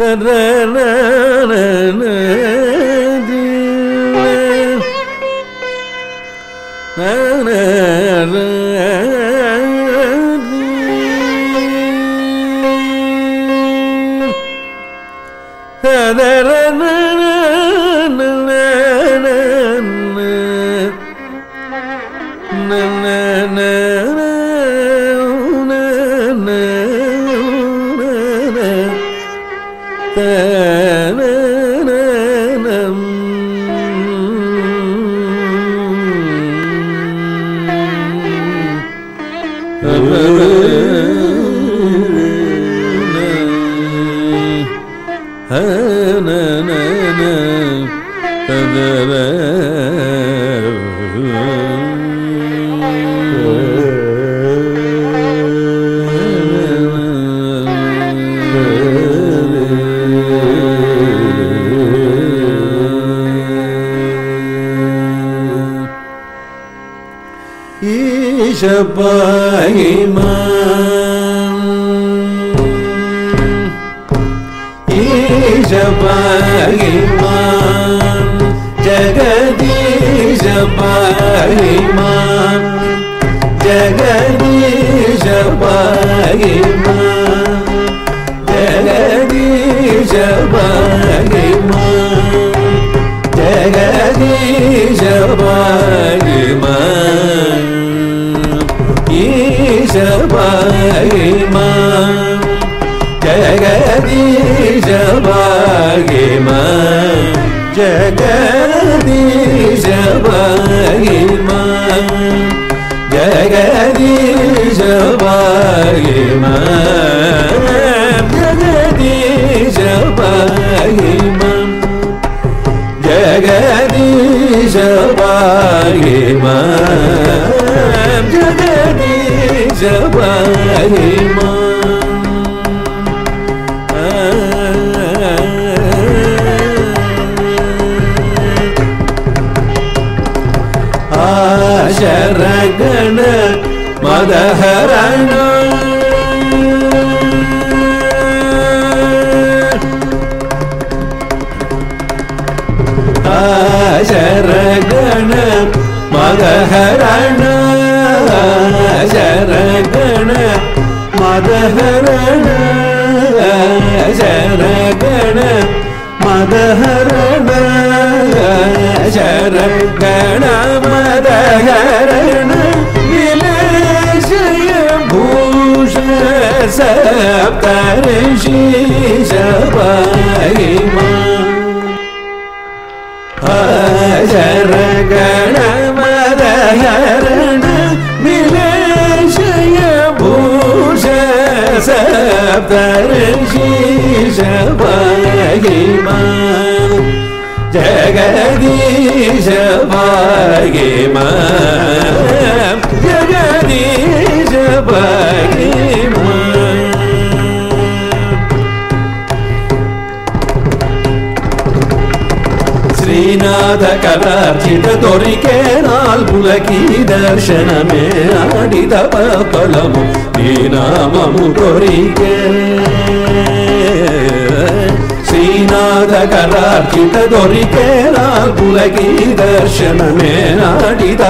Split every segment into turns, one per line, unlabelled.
na na na na na na na shabai ma shabai ma jagadish shabai ma jagadish shabai ma jagadish shabai ma jagadish shabai Jagdish जगदिवागमा Jagdish ज जगदीश जामा ஆசரகண மதஹரண. ஆசரகண மதஹரண. ശര ഗണ മദഹരണ ശര ഗണ മദഹരണ ശര ഗണ മദഹരണ വിലശയ ഭൂഷ സപ്തർഷി ശബിമ ശര ഗണ മദഹരണ सप्तऋषि शपायिमा जगदीश भागिमा శ్రీనాథ కదాచిత దొరికే నాల్గులకి దర్శనమే ఆడిద ఫలము నీ నామము దొరికే శ్రీనాథ కదాచిత దొరికే నాల్గులకి దర్శనమే ఆడిద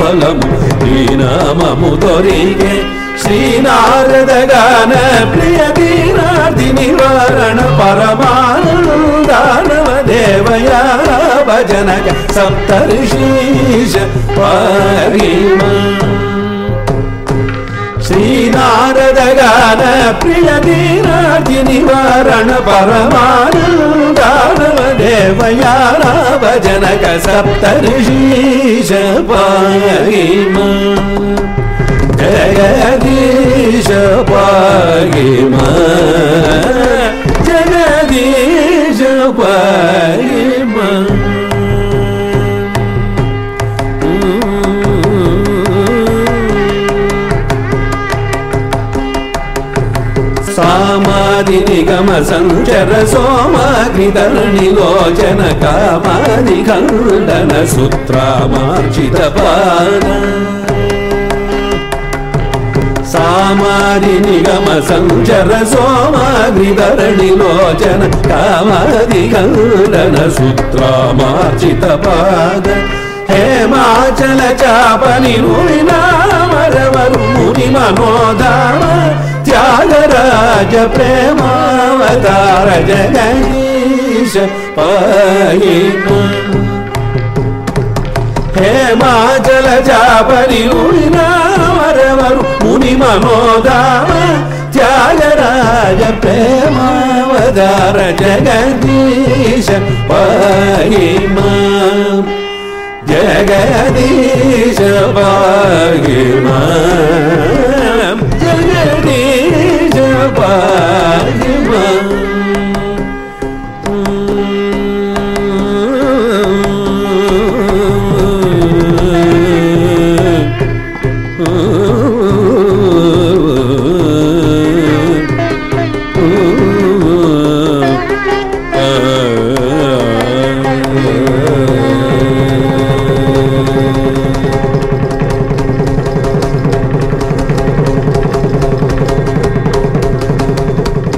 ఫలము నీ నామము దొరికే శ్రీనారద గాన ప్రియ దీనార్థి నివారణ పరమానందానవ దేవయా. भजनज सप्तर्षीश परिम श्रीनारदगान प्रियदीनार्तिनिवारण परमानन्दानवदेवयारा भजनक सप्तर्षीश परिम जयदी सामादिनिगमसञ्चर संचर सोमाग्रिधरणि लोचन कामादि गु दलसूत्रा मार्चितपाद सामादिनिगम संचर सोमाग्रिधरणि लोचन कामादि गु दलसूत्रा मार्चितपाद हे రాజ ప్రేమతార జగదీశ పాయి హేమాచల జాపరి ఉడినామరవరు ముని మనోదామ త్యాగరాజ ప్రేమావతార జగదీశ పాయిమా జగదీశ పాయిమా